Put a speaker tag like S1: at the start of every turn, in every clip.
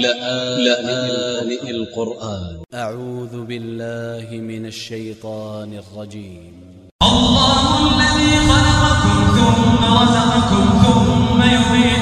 S1: لآن القرآن.
S2: أ ع و ذ ب ا ل ل ه من ا ل ش ي ط ا ن ا ل ج ي م
S3: الله الذي خلقكم ثم رزقكم ثم يميتكم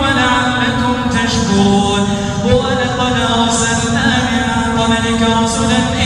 S3: ولعلكم تشكرون. ولقد أرسلنا من قبلك رسلا إلى